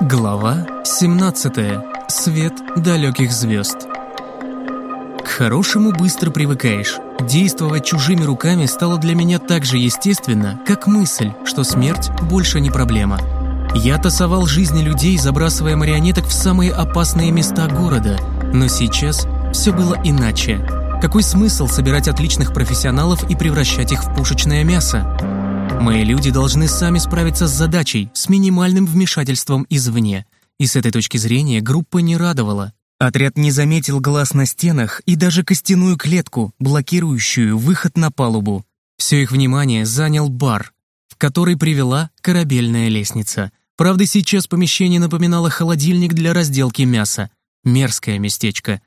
Глава 17. Свет далеких звезд. К хорошему быстро привыкаешь. Действовать чужими руками стало для меня так же естественно, как мысль, что смерть больше не проблема. Я тасовал жизни людей, забрасывая марионеток в самые опасные места города, но сейчас все было иначе. Какой смысл собирать отличных профессионалов и превращать их в пушечное мясо? Мои люди должны сами справиться с задачей, с минимальным вмешательством извне. И с этой точки зрения группа не радовала. Отряд не заметил глаз на стенах и даже костяную клетку, блокирующую выход на палубу. Все их внимание занял бар, в который привела корабельная лестница. Правда, сейчас помещение напоминало холодильник для разделки мяса. Мерзкое местечко.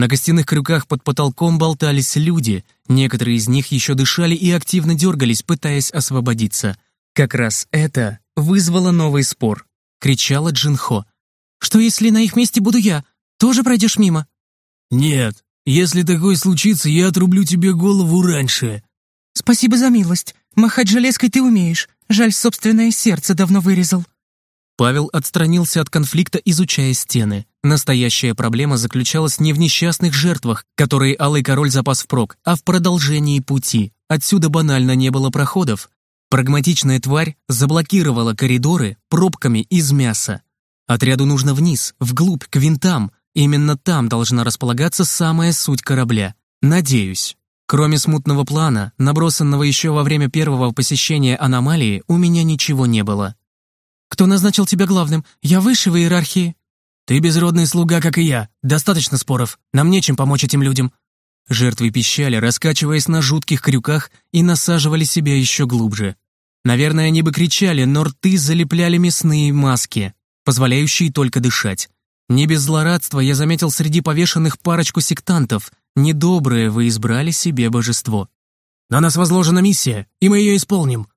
На костяных крюках под потолком болтались люди, некоторые из них еще дышали и активно дергались, пытаясь освободиться. Как раз это вызвало новый спор. Кричала Джинхо. «Что если на их месте буду я? Тоже пройдешь мимо?» «Нет, если такое случится, я отрублю тебе голову раньше». «Спасибо за милость. Махать железкой ты умеешь. Жаль, собственное сердце давно вырезал». Павел отстранился от конфликта, изучая стены. Настоящая проблема заключалась не в несчастных жертвах, которые Алый Король запас впрок, а в продолжении пути. Отсюда банально не было проходов. Прагматичная тварь заблокировала коридоры пробками из мяса. Отряду нужно вниз, вглубь, к винтам. Именно там должна располагаться самая суть корабля. Надеюсь. Кроме смутного плана, набросанного еще во время первого посещения аномалии, у меня ничего не было. «Кто назначил тебя главным? Я выше в иерархии». «Ты безродный слуга, как и я. Достаточно споров. Нам нечем помочь этим людям». Жертвы пищали, раскачиваясь на жутких крюках и насаживали себя еще глубже. Наверное, они бы кричали, но рты залепляли мясные маски, позволяющие только дышать. Не без злорадства я заметил среди повешенных парочку сектантов. Недоброе вы избрали себе божество. «На нас возложена миссия, и мы ее исполним».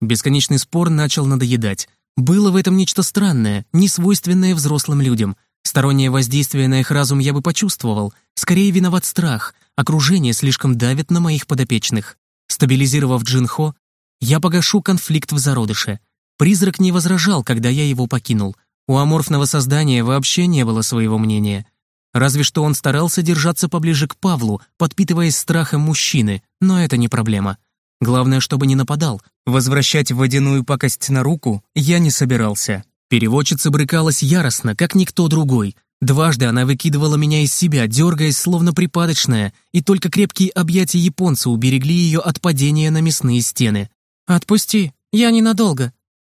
Бесконечный спор начал надоедать. Было в этом нечто странное, несвойственное взрослым людям. Стороннее воздействие на их разум я бы почувствовал. Скорее виноват страх. Окружение слишком давит на моих подопечных. Стабилизировав Джинхо, я погашу конфликт в зародыше. Призрак не возражал, когда я его покинул. У аморфного создания вообще не было своего мнения. Разве что он старался держаться поближе к Павлу, подпитываясь страхом мужчины, но это не проблема. Главное, чтобы не нападал. Возвращать водяную пакость на руку я не собирался. Переводчица брыкалась яростно, как никто другой. Дважды она выкидывала меня из себя, дергаясь, словно припадочная, и только крепкие объятия японца уберегли ее от падения на мясные стены. «Отпусти, я ненадолго».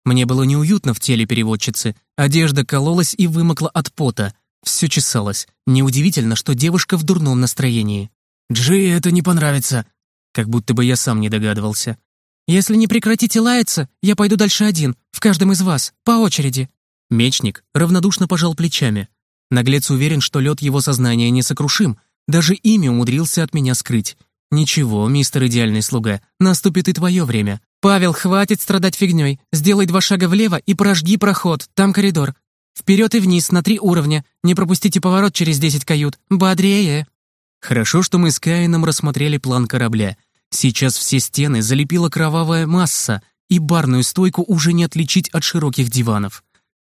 Мне было неуютно в теле переводчицы. Одежда кололась и вымокла от пота. Все чесалось. Неудивительно, что девушка в дурном настроении. «Джи это не понравится», как будто бы я сам не догадывался. «Если не прекратите лаяться, я пойду дальше один, в каждом из вас, по очереди». Мечник равнодушно пожал плечами. Наглец уверен, что лед его сознания несокрушим, даже имя умудрился от меня скрыть. «Ничего, мистер идеальный слуга, наступит и твое время». «Павел, хватит страдать фигней. Сделай два шага влево и прожги проход, там коридор. Вперед и вниз на три уровня. Не пропустите поворот через десять кают. Бодрее!» Хорошо, что мы с Каином рассмотрели план корабля. Сейчас все стены залепила кровавая масса, и барную стойку уже не отличить от широких диванов.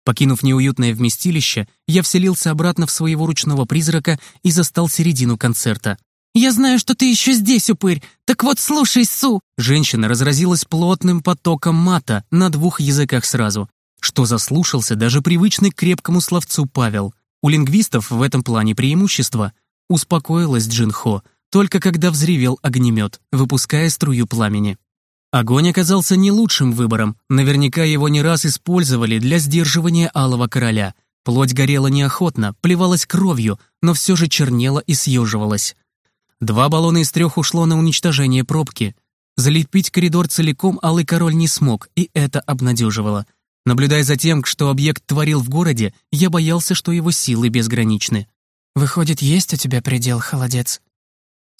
Покинув неуютное вместилище, я вселился обратно в своего ручного призрака и застал середину концерта. «Я знаю, что ты еще здесь, упырь! Так вот слушай, Су!» Женщина разразилась плотным потоком мата на двух языках сразу, что заслушался даже привычный к крепкому словцу Павел. У лингвистов в этом плане преимущество — Успокоилась Джинхо, только когда взревел огнемет, выпуская струю пламени. Огонь оказался не лучшим выбором, наверняка его не раз использовали для сдерживания Алого Короля. Плоть горела неохотно, плевалась кровью, но все же чернела и съеживалась. Два баллона из трех ушло на уничтожение пробки. Залепить коридор целиком Алый Король не смог, и это обнадеживало. Наблюдая за тем, что объект творил в городе, я боялся, что его силы безграничны. «Выходит, есть у тебя предел, холодец?»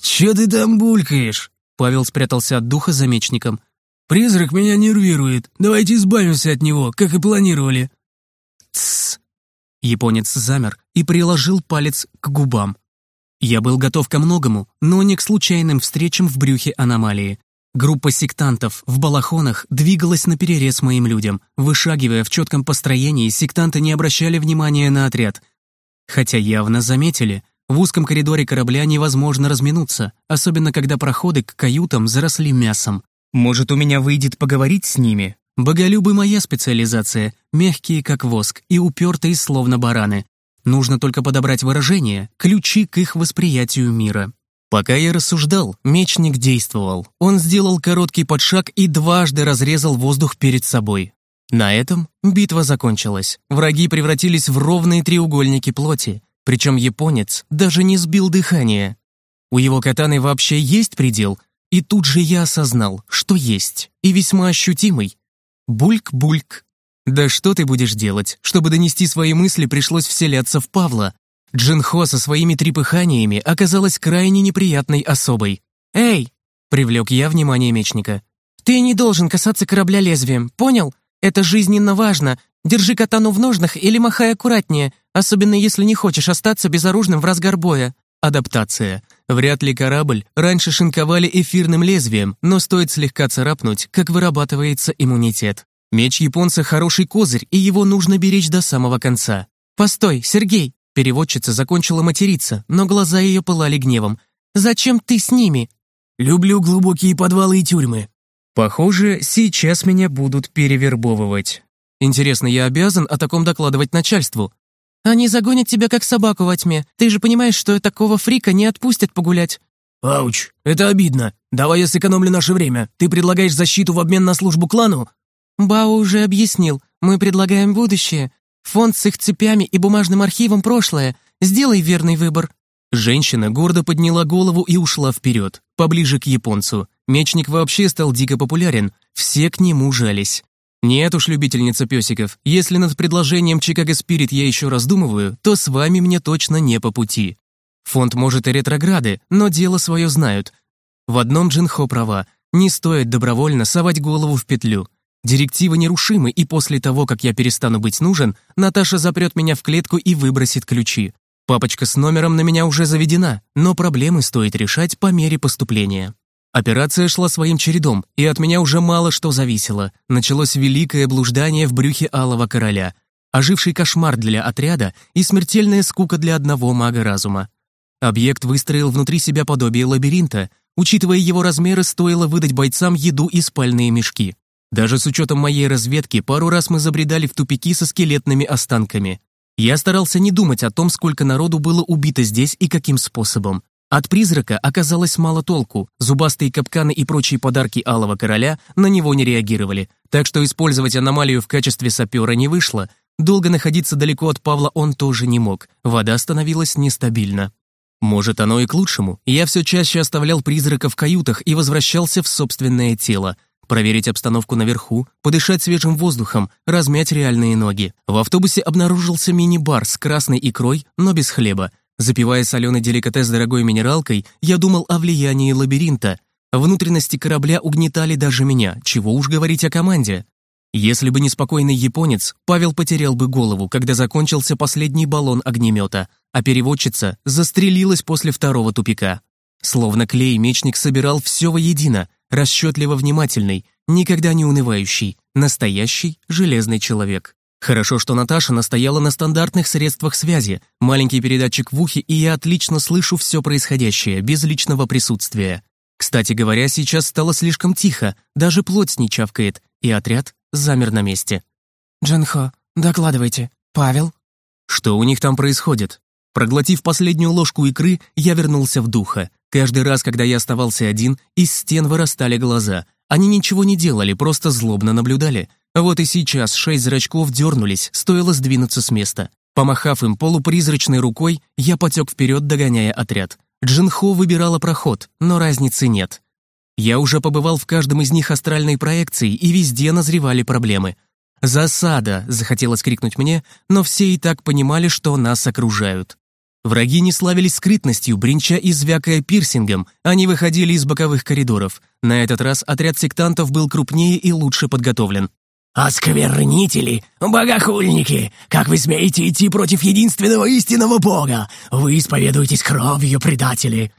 «Чё ты там булькаешь?» Павел спрятался от духа за мечником. «Призрак меня нервирует. Давайте избавимся от него, как и планировали». «Тссс!» Японец замер и приложил палец к губам. Я был готов ко многому, но не к случайным встречам в брюхе аномалии. Группа сектантов в балахонах двигалась на перерез моим людям. Вышагивая в четком построении, сектанты не обращали внимания на отряд. Хотя явно заметили, в узком коридоре корабля невозможно разминуться, особенно когда проходы к каютам заросли мясом. Может, у меня выйдет поговорить с ними? Боголюбы моя специализация, мягкие как воск и упертые словно бараны. Нужно только подобрать выражение, ключи к их восприятию мира. Пока я рассуждал, мечник действовал. Он сделал короткий подшаг и дважды разрезал воздух перед собой. На этом битва закончилась. Враги превратились в ровные треугольники плоти. Причем японец даже не сбил дыхание. У его катаны вообще есть предел, и тут же я осознал, что есть, и весьма ощутимый. Бульк-бульк. Да что ты будешь делать? Чтобы донести свои мысли, пришлось вселяться в Павла. Джинхо со своими трепыханиями оказалась крайне неприятной особой. «Эй!» — привлек я внимание мечника. «Ты не должен касаться корабля лезвием, понял? Это жизненно важно. Держи катану в ножнах или махай аккуратнее, особенно если не хочешь остаться безоружным в разгар боя. Адаптация. Вряд ли корабль раньше шинковали эфирным лезвием, но стоит слегка царапнуть, как вырабатывается иммунитет. Меч японца хороший козырь, и его нужно беречь до самого конца. «Постой, Сергей!» Переводчица закончила материться, но глаза ее пылали гневом. «Зачем ты с ними?» «Люблю глубокие подвалы и тюрьмы». «Похоже, сейчас меня будут перевербовывать. Интересно, я обязан о таком докладывать начальству?» Они загонят тебя как собаку во тьме. Ты же понимаешь, что такого фрика не отпустят погулять». «Ауч, это обидно. Давай я сэкономлю наше время. Ты предлагаешь защиту в обмен на службу клану?» Бао уже объяснил. Мы предлагаем будущее. Фонд с их цепями и бумажным архивом прошлое. Сделай верный выбор». Женщина гордо подняла голову и ушла вперед, поближе к японцу. Мечник вообще стал дико популярен. Все к нему жались. Нет уж, любительница песиков, если над предложением Чикаго Спирит я еще раздумываю, то с вами мне точно не по пути. Фонд может и ретрограды, но дело свое знают. В одном Джинхо права, не стоит добровольно совать голову в петлю. Директивы нерушимы, и после того, как я перестану быть нужен, Наташа запрет меня в клетку и выбросит ключи. Папочка с номером на меня уже заведена, но проблемы стоит решать по мере поступления. Операция шла своим чередом, и от меня уже мало что зависело. Началось великое блуждание в брюхе Алого Короля, оживший кошмар для отряда и смертельная скука для одного мага разума. Объект выстроил внутри себя подобие лабиринта. Учитывая его размеры, стоило выдать бойцам еду и спальные мешки. Даже с учетом моей разведки, пару раз мы забредали в тупики со скелетными останками. Я старался не думать о том, сколько народу было убито здесь и каким способом. От призрака оказалось мало толку, зубастые капканы и прочие подарки Алого Короля на него не реагировали, так что использовать аномалию в качестве сапера не вышло, долго находиться далеко от Павла он тоже не мог, вода становилась нестабильна. Может, оно и к лучшему, я все чаще оставлял призрака в каютах и возвращался в собственное тело, проверить обстановку наверху, подышать свежим воздухом, размять реальные ноги. В автобусе обнаружился мини-бар с красной икрой, но без хлеба, Запивая соленый деликатес дорогой минералкой, я думал о влиянии лабиринта. Внутренности корабля угнетали даже меня, чего уж говорить о команде. Если бы не спокойный японец, Павел потерял бы голову, когда закончился последний баллон огнемета, а переводчица застрелилась после второго тупика. Словно клей мечник собирал все воедино, расчетливо внимательный, никогда не унывающий, настоящий железный человек. Хорошо, что Наташа настояла на стандартных средствах связи, маленький передатчик в ухе, и я отлично слышу все происходящее, без личного присутствия. Кстати говоря, сейчас стало слишком тихо, даже плоть не чавкает, и отряд замер на месте. «Джанхо, докладывайте. Павел?» Что у них там происходит? Проглотив последнюю ложку икры, я вернулся в духа. Каждый раз, когда я оставался один, из стен вырастали глаза. Они ничего не делали, просто злобно наблюдали. Вот и сейчас шесть зрачков дернулись, стоило сдвинуться с места. Помахав им полупризрачной рукой, я потек вперед, догоняя отряд. Джинхо выбирала проход, но разницы нет. Я уже побывал в каждом из них астральной проекции, и везде назревали проблемы. «Засада!» — захотелось крикнуть мне, но все и так понимали, что нас окружают. Враги не славились скрытностью, бренча и звякая пирсингом, они выходили из боковых коридоров. На этот раз отряд сектантов был крупнее и лучше подготовлен. «Осквернители! Богохульники! Как вы смеете идти против единственного истинного Бога? Вы исповедуетесь кровью, предатели!»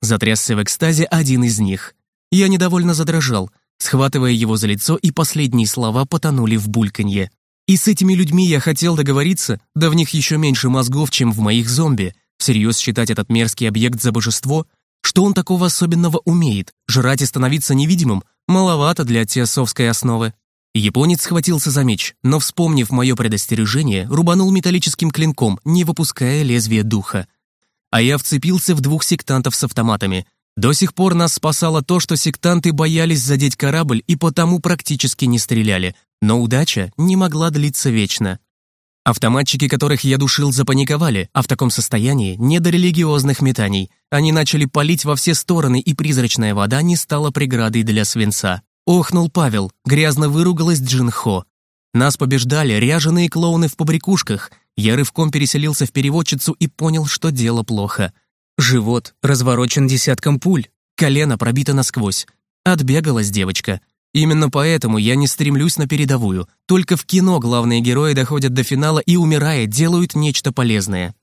Затрясся в экстазе один из них. Я недовольно задрожал, схватывая его за лицо, и последние слова потонули в бульканье. И с этими людьми я хотел договориться, да в них еще меньше мозгов, чем в моих зомби. Всерьез считать этот мерзкий объект за божество? Что он такого особенного умеет? Жрать и становиться невидимым? Маловато для теософской основы. Японец схватился за меч, но, вспомнив мое предостережение, рубанул металлическим клинком, не выпуская лезвия духа. А я вцепился в двух сектантов с автоматами. До сих пор нас спасало то, что сектанты боялись задеть корабль и потому практически не стреляли, но удача не могла длиться вечно. Автоматчики, которых я душил, запаниковали, а в таком состоянии не до религиозных метаний. Они начали палить во все стороны, и призрачная вода не стала преградой для свинца. Охнул Павел, грязно выругалась Джинхо. Нас побеждали ряженые клоуны в побрякушках. Я рывком переселился в переводчицу и понял, что дело плохо. Живот разворочен десятком пуль, колено пробито насквозь. Отбегалась девочка. Именно поэтому я не стремлюсь на передовую. Только в кино главные герои доходят до финала и, умирая, делают нечто полезное.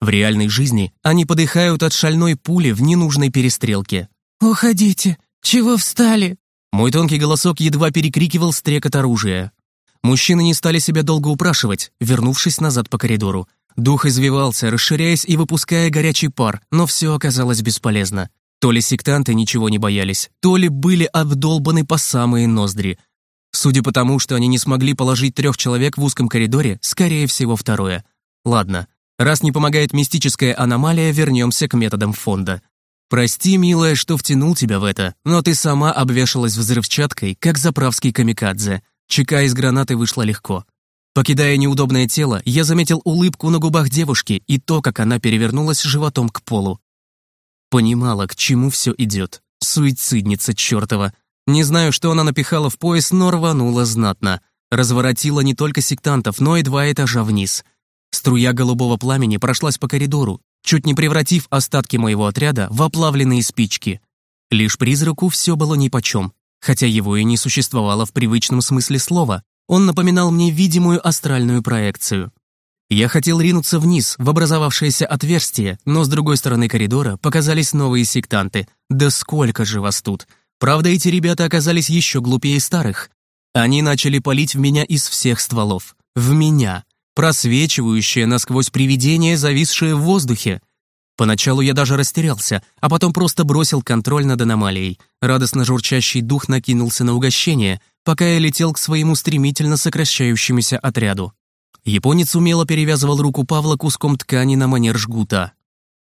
В реальной жизни они подыхают от шальной пули в ненужной перестрелке. «Уходите! Чего встали?» Мой тонкий голосок едва перекрикивал стрекот оружия. Мужчины не стали себя долго упрашивать, вернувшись назад по коридору. Дух извивался, расширяясь и выпуская горячий пар, но все оказалось бесполезно. То ли сектанты ничего не боялись, то ли были обдолбаны по самые ноздри. Судя по тому, что они не смогли положить трех человек в узком коридоре, скорее всего, второе. Ладно, раз не помогает мистическая аномалия, вернемся к методам фонда. «Прости, милая, что втянул тебя в это, но ты сама обвешалась взрывчаткой, как заправский камикадзе. Чека из гранаты вышла легко. Покидая неудобное тело, я заметил улыбку на губах девушки и то, как она перевернулась животом к полу. Понимала, к чему все идет. Суицидница чертова. Не знаю, что она напихала в пояс, но рванула знатно. Разворотила не только сектантов, но и два этажа вниз. Струя голубого пламени прошлась по коридору, чуть не превратив остатки моего отряда в оплавленные спички. Лишь призраку все было нипочем, хотя его и не существовало в привычном смысле слова. Он напоминал мне видимую астральную проекцию. Я хотел ринуться вниз, в образовавшееся отверстие, но с другой стороны коридора показались новые сектанты. Да сколько же вас тут! Правда, эти ребята оказались еще глупее старых. Они начали палить в меня из всех стволов. В меня просвечивающее насквозь привидение, зависшее в воздухе. Поначалу я даже растерялся, а потом просто бросил контроль над аномалией. Радостно журчащий дух накинулся на угощение, пока я летел к своему стремительно сокращающемуся отряду. Японец умело перевязывал руку Павла куском ткани на манер жгута.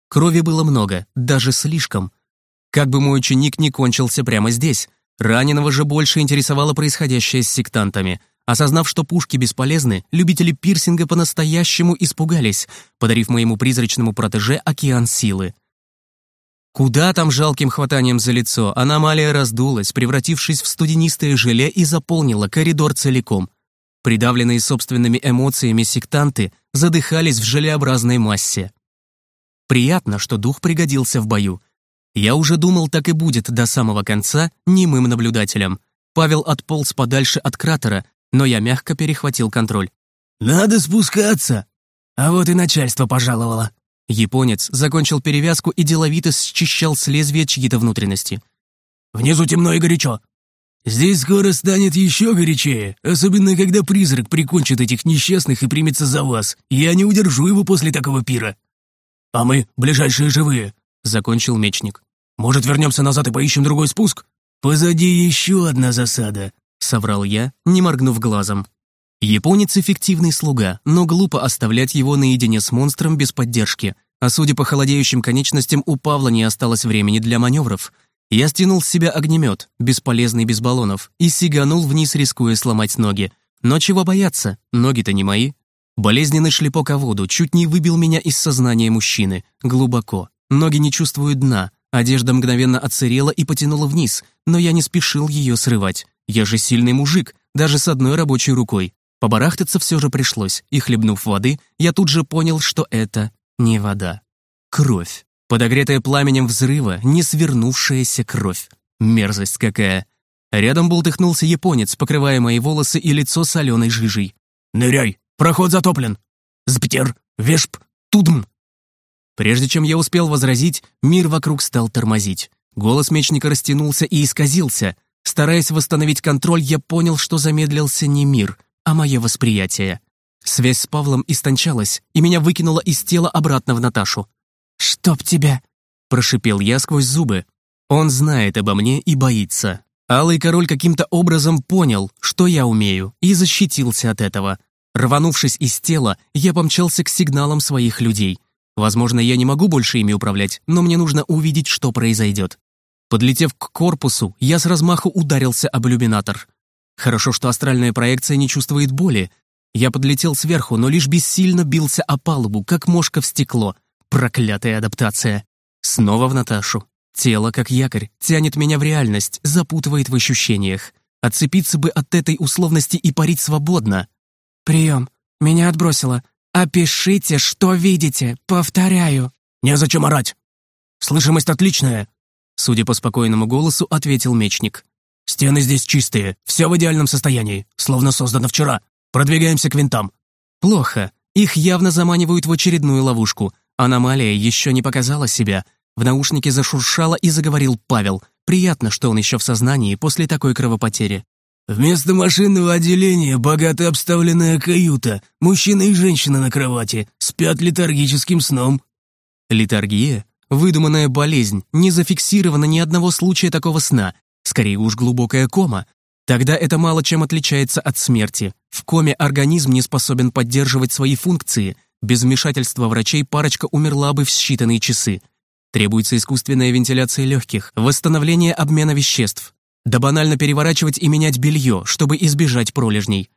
Крови было много, даже слишком. Как бы мой ученик не кончился прямо здесь, раненого же больше интересовало происходящее с сектантами. Осознав, что пушки бесполезны, любители пирсинга по-настоящему испугались, подарив моему призрачному протеже океан силы. Куда там жалким хватанием за лицо, аномалия раздулась, превратившись в студенистое желе и заполнила коридор целиком. Придавленные собственными эмоциями сектанты задыхались в желеобразной массе. Приятно, что дух пригодился в бою. Я уже думал, так и будет до самого конца немым наблюдателем. Павел отполз подальше от кратера, но я мягко перехватил контроль. «Надо спускаться!» А вот и начальство пожаловало. Японец закончил перевязку и деловито счищал с лезвия чьи-то внутренности. «Внизу темно и горячо. Здесь скоро станет еще горячее, особенно когда призрак прикончит этих несчастных и примется за вас. Я не удержу его после такого пира. А мы, ближайшие живые, — закончил мечник. Может, вернемся назад и поищем другой спуск? Позади еще одна засада, — соврал я, не моргнув глазом. Японец эффективный слуга, но глупо оставлять его наедине с монстром без поддержки. А судя по холодеющим конечностям, у Павла не осталось времени для маневров. Я стянул с себя огнемет, бесполезный без баллонов, и сиганул вниз, рискуя сломать ноги. Но чего бояться? Ноги-то не мои. Болезненный шлепок о воду чуть не выбил меня из сознания мужчины. Глубоко. Ноги не чувствуют дна. Одежда мгновенно отсырела и потянула вниз, но я не спешил ее срывать. Я же сильный мужик, даже с одной рабочей рукой. Побарахтаться все же пришлось, и хлебнув воды, я тут же понял, что это не вода. Кровь. Подогретая пламенем взрыва, не свернувшаяся кровь. Мерзость какая. Рядом бултыхнулся японец, покрывая мои волосы и лицо соленой жижей. «Ныряй! Проход затоплен! Сптер! Вешп! Тудм!» Прежде чем я успел возразить, мир вокруг стал тормозить. Голос мечника растянулся и исказился. Стараясь восстановить контроль, я понял, что замедлился не мир, а мое восприятие. Связь с Павлом истончалась, и меня выкинуло из тела обратно в Наташу. «Чтоб тебя!» – прошипел я сквозь зубы. Он знает обо мне и боится. Алый король каким-то образом понял, что я умею, и защитился от этого. Рванувшись из тела, я помчался к сигналам своих людей. Возможно, я не могу больше ими управлять, но мне нужно увидеть, что произойдет. Подлетев к корпусу, я с размаху ударился об иллюминатор. Хорошо, что астральная проекция не чувствует боли, я подлетел сверху, но лишь бессильно бился о палубу, как мошка в стекло. Проклятая адаптация. Снова в Наташу. Тело, как якорь, тянет меня в реальность, запутывает в ощущениях. Отцепиться бы от этой условности и парить свободно. «Прием. Меня отбросило. Опишите, что видите. Повторяю». «Незачем орать. Слышимость отличная», судя по спокойному голосу, ответил мечник. «Стены здесь чистые, все в идеальном состоянии, словно создано вчера. Продвигаемся к винтам». «Плохо. Их явно заманивают в очередную ловушку. Аномалия еще не показала себя. В наушнике зашуршало и заговорил Павел. Приятно, что он еще в сознании после такой кровопотери. «Вместо машинного отделения богато обставленная каюта. Мужчина и женщина на кровати. Спят летаргическим сном». Летаргия? Выдуманная болезнь. Не зафиксировано ни одного случая такого сна. Скорее уж глубокая кома. Тогда это мало чем отличается от смерти. В коме организм не способен поддерживать свои функции. Без вмешательства врачей парочка умерла бы в считанные часы. Требуется искусственная вентиляция легких, восстановление обмена веществ. Да банально переворачивать и менять белье, чтобы избежать пролежней.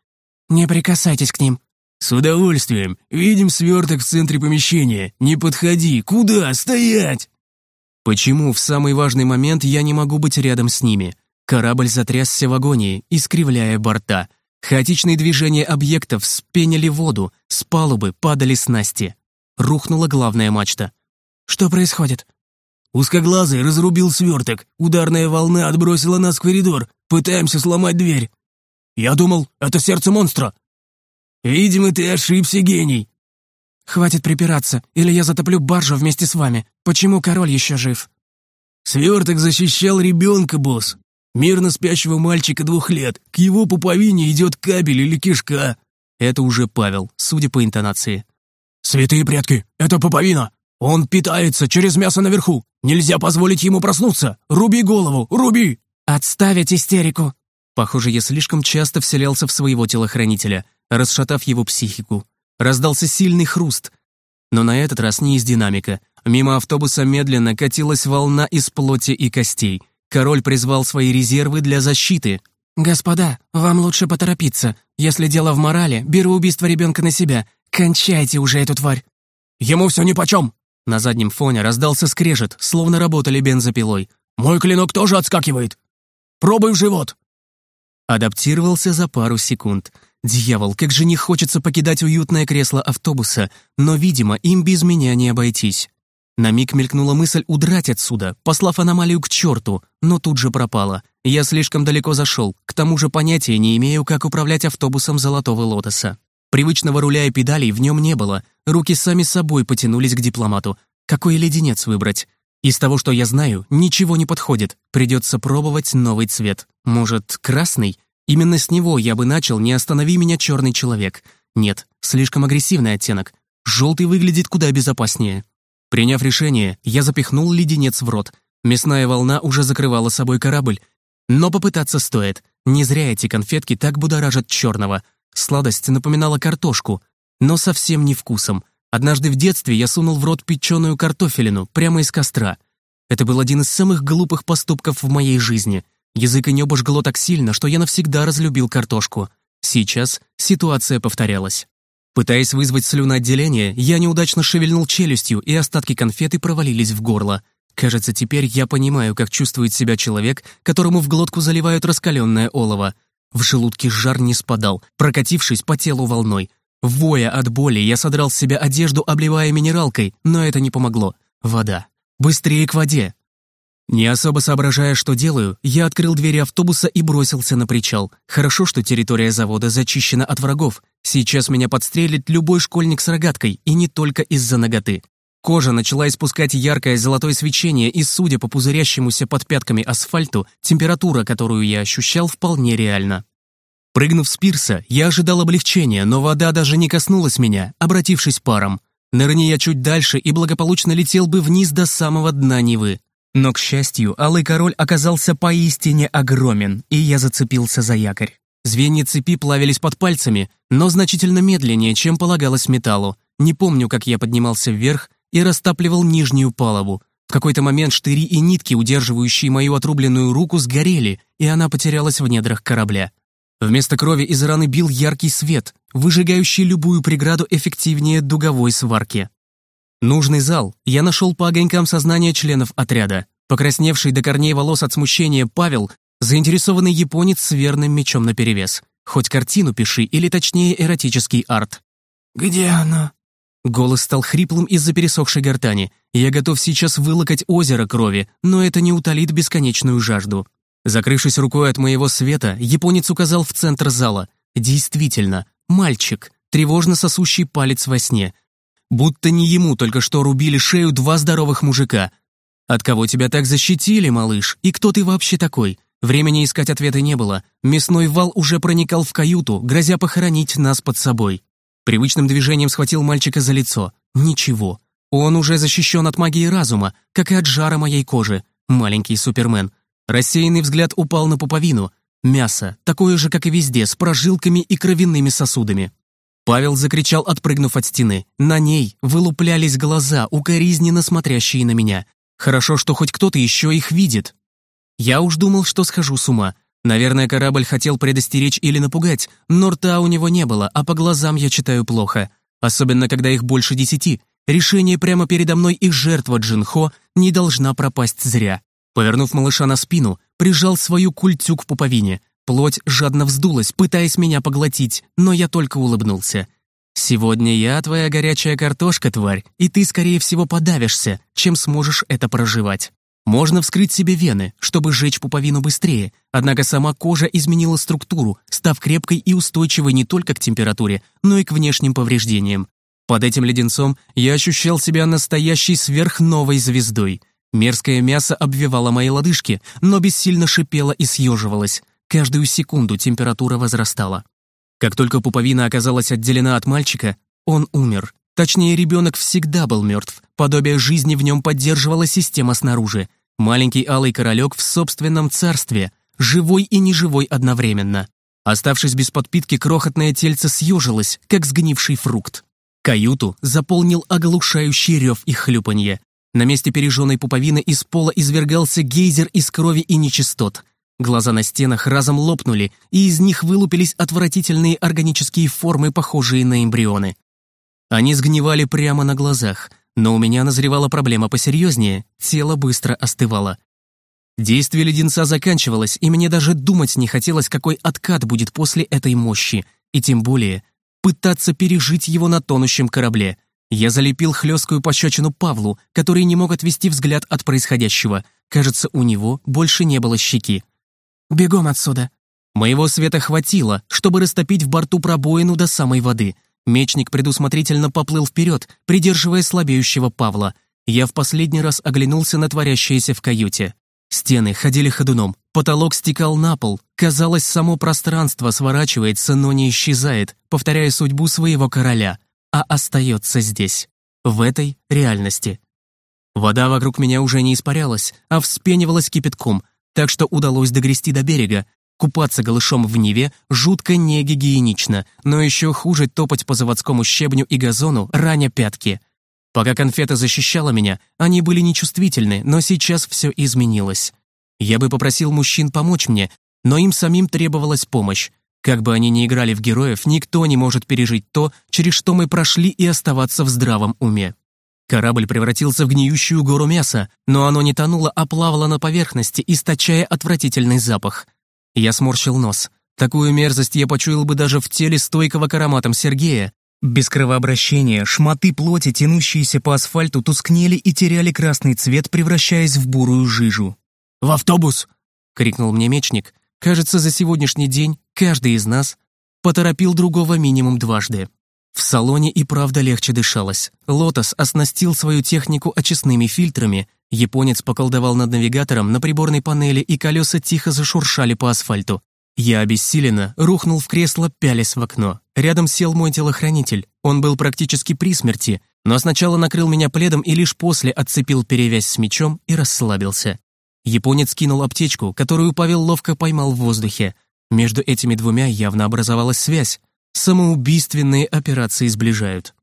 «Не прикасайтесь к ним». «С удовольствием. Видим сверток в центре помещения. Не подходи. Куда? Стоять!» Почему в самый важный момент я не могу быть рядом с ними? Корабль затрясся в агонии, искривляя борта. Хаотичные движения объектов спенили воду, с палубы падали снасти. Рухнула главная мачта. «Что происходит?» «Узкоглазый разрубил сверток. Ударная волна отбросила нас в коридор. Пытаемся сломать дверь. Я думал, это сердце монстра». «Видимо, ты ошибся, гений». «Хватит припираться, или я затоплю баржу вместе с вами. Почему король еще жив?» «Сверток защищал ребенка, босс. Мирно спящего мальчика двух лет. К его пуповине идет кабель или кишка. Это уже Павел, судя по интонации. «Святые предки, это пуповина! Он питается через мясо наверху! Нельзя позволить ему проснуться! Руби голову, руби!» «Отставить истерику!» Похоже, я слишком часто вселялся в своего телохранителя, расшатав его психику. Раздался сильный хруст. Но на этот раз не из динамика. Мимо автобуса медленно катилась волна из плоти и костей — Король призвал свои резервы для защиты. «Господа, вам лучше поторопиться. Если дело в морали, беру убийство ребенка на себя. Кончайте уже эту тварь!» «Ему все нипочем!» На заднем фоне раздался скрежет, словно работали бензопилой. «Мой клинок тоже отскакивает! Пробуй в живот!» Адаптировался за пару секунд. Дьявол, как же не хочется покидать уютное кресло автобуса, но, видимо, им без меня не обойтись. На миг мелькнула мысль удрать отсюда, послав аномалию к черту, но тут же пропала. Я слишком далеко зашел, к тому же понятия не имею, как управлять автобусом Золотого Лотоса. Привычного руля и педалей в нем не было, руки сами собой потянулись к дипломату. Какой леденец выбрать? Из того, что я знаю, ничего не подходит, придется пробовать новый цвет. Может, красный? Именно с него я бы начал «Не останови меня, черный человек». Нет, слишком агрессивный оттенок. Желтый выглядит куда безопаснее. Приняв решение, я запихнул леденец в рот. Мясная волна уже закрывала собой корабль. Но попытаться стоит. Не зря эти конфетки так будоражат черного. Сладость напоминала картошку, но совсем не вкусом. Однажды в детстве я сунул в рот печеную картофелину прямо из костра. Это был один из самых глупых поступков в моей жизни. Язык и небо жгло так сильно, что я навсегда разлюбил картошку. Сейчас ситуация повторялась. Пытаясь вызвать слюноотделение, я неудачно шевельнул челюстью, и остатки конфеты провалились в горло. Кажется, теперь я понимаю, как чувствует себя человек, которому в глотку заливают раскаленное олово. В желудке жар не спадал, прокатившись по телу волной. Воя от боли, я содрал с себя одежду, обливая минералкой, но это не помогло. Вода. Быстрее к воде. Не особо соображая, что делаю, я открыл двери автобуса и бросился на причал. Хорошо, что территория завода зачищена от врагов. Сейчас меня подстрелит любой школьник с рогаткой, и не только из-за ноготы. Кожа начала испускать яркое золотое свечение, и, судя по пузырящемуся под пятками асфальту, температура, которую я ощущал, вполне реальна. Прыгнув с пирса, я ожидал облегчения, но вода даже не коснулась меня, обратившись паром. Нырни я чуть дальше и благополучно летел бы вниз до самого дна Невы. Но, к счастью, Алый Король оказался поистине огромен, и я зацепился за якорь. Звенья цепи плавились под пальцами, но значительно медленнее, чем полагалось металлу. Не помню, как я поднимался вверх и растапливал нижнюю палубу. В какой-то момент штыри и нитки, удерживающие мою отрубленную руку, сгорели, и она потерялась в недрах корабля. Вместо крови из раны бил яркий свет, выжигающий любую преграду эффективнее дуговой сварки. Нужный зал я нашел по огонькам сознания членов отряда. Покрасневший до корней волос от смущения Павел, заинтересованный японец с верным мечом наперевес. Хоть картину пиши, или точнее эротический арт. «Где она?» Голос стал хриплым из-за пересохшей гортани. Я готов сейчас вылокать озеро крови, но это не утолит бесконечную жажду. Закрывшись рукой от моего света, японец указал в центр зала. Действительно, мальчик, тревожно сосущий палец во сне. Будто не ему только что рубили шею два здоровых мужика. От кого тебя так защитили, малыш? И кто ты вообще такой? Времени искать ответы не было. Мясной вал уже проникал в каюту, грозя похоронить нас под собой. Привычным движением схватил мальчика за лицо. Ничего. Он уже защищен от магии разума, как и от жара моей кожи. Маленький супермен. Рассеянный взгляд упал на пуповину. Мясо, такое же, как и везде, с прожилками и кровяными сосудами. Павел закричал, отпрыгнув от стены. На ней вылуплялись глаза, укоризненно смотрящие на меня. Хорошо, что хоть кто-то еще их видит. Я уж думал, что схожу с ума. Наверное, корабль хотел предостеречь или напугать, но рта у него не было, а по глазам я читаю плохо. Особенно, когда их больше десяти. Решение прямо передо мной и жертва Джинхо не должна пропасть зря. Повернув малыша на спину, прижал свою культю к пуповине. Плоть жадно вздулась, пытаясь меня поглотить, но я только улыбнулся. «Сегодня я твоя горячая картошка, тварь, и ты, скорее всего, подавишься, чем сможешь это проживать». Можно вскрыть себе вены, чтобы сжечь пуповину быстрее, однако сама кожа изменила структуру, став крепкой и устойчивой не только к температуре, но и к внешним повреждениям. Под этим леденцом я ощущал себя настоящей сверхновой звездой — Мерзкое мясо обвивало мои лодыжки, но бессильно шипело и съеживалось. Каждую секунду температура возрастала. Как только пуповина оказалась отделена от мальчика, он умер. Точнее, ребенок всегда был мертв. Подобие жизни в нем поддерживала система снаружи. Маленький алый королек в собственном царстве, живой и неживой одновременно. Оставшись без подпитки, крохотное тельце съежилось, как сгнивший фрукт. Каюту заполнил оглушающий рев и хлюпанье. На месте пережженной пуповины из пола извергался гейзер из крови и нечистот. Глаза на стенах разом лопнули, и из них вылупились отвратительные органические формы, похожие на эмбрионы. Они сгнивали прямо на глазах, но у меня назревала проблема посерьезнее, тело быстро остывало. Действие леденца заканчивалось, и мне даже думать не хотелось, какой откат будет после этой мощи, и тем более пытаться пережить его на тонущем корабле. Я залепил хлесткую пощечину Павлу, который не мог отвести взгляд от происходящего. Кажется, у него больше не было щеки. «Бегом отсюда!» Моего света хватило, чтобы растопить в борту пробоину до самой воды. Мечник предусмотрительно поплыл вперед, придерживая слабеющего Павла. Я в последний раз оглянулся на творящееся в каюте. Стены ходили ходуном, потолок стекал на пол. Казалось, само пространство сворачивается, но не исчезает, повторяя судьбу своего короля а остается здесь, в этой реальности. Вода вокруг меня уже не испарялась, а вспенивалась кипятком, так что удалось догрести до берега. Купаться голышом в Неве жутко не гигиенично, но еще хуже топать по заводскому щебню и газону, раня пятки. Пока конфета защищала меня, они были нечувствительны, но сейчас все изменилось. Я бы попросил мужчин помочь мне, но им самим требовалась помощь. Как бы они ни играли в героев, никто не может пережить то, через что мы прошли и оставаться в здравом уме. Корабль превратился в гниющую гору мяса, но оно не тонуло, а плавало на поверхности, источая отвратительный запах. Я сморщил нос. Такую мерзость я почуял бы даже в теле стойкого к ароматам Сергея. Без кровообращения шматы плоти, тянущиеся по асфальту, тускнели и теряли красный цвет, превращаясь в бурую жижу. «В автобус!» — крикнул мне мечник, Кажется, за сегодняшний день каждый из нас поторопил другого минимум дважды. В салоне и правда легче дышалось. «Лотос» оснастил свою технику очистными фильтрами, японец поколдовал над навигатором на приборной панели, и колеса тихо зашуршали по асфальту. Я обессиленно рухнул в кресло, пялясь в окно. Рядом сел мой телохранитель. Он был практически при смерти, но сначала накрыл меня пледом и лишь после отцепил перевязь с мечом и расслабился. Японец кинул аптечку, которую Павел ловко поймал в воздухе. Между этими двумя явно образовалась связь. Самоубийственные операции сближают.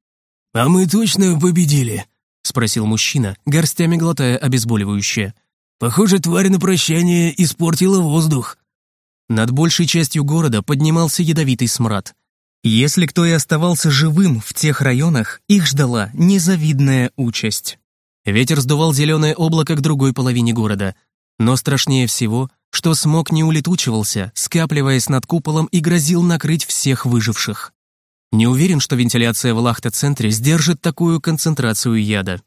«А мы точно победили?» — спросил мужчина, горстями глотая обезболивающее. «Похоже, тварь на прощание испортила воздух». Над большей частью города поднимался ядовитый смрад. Если кто и оставался живым в тех районах, их ждала незавидная участь. Ветер сдувал зеленое облако к другой половине города. Но страшнее всего, что смог не улетучивался, скапливаясь над куполом и грозил накрыть всех выживших. Не уверен, что вентиляция в Лахта-центре сдержит такую концентрацию яда.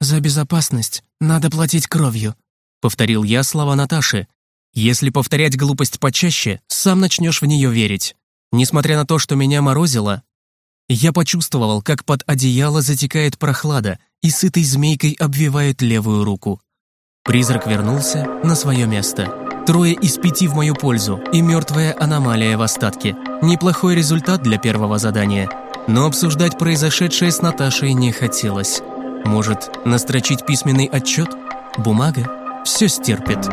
«За безопасность надо платить кровью», — повторил я слова Наташи, если повторять глупость почаще, сам начнешь в нее верить. Несмотря на то, что меня морозило, я почувствовал, как под одеяло затекает прохлада и сытой змейкой обвивает левую руку. Призрак вернулся на свое место. Трое из пяти в мою пользу и мертвая аномалия в остатке. Неплохой результат для первого задания. Но обсуждать произошедшее с Наташей не хотелось. Может, настрочить письменный отчет? Бумага все стерпит.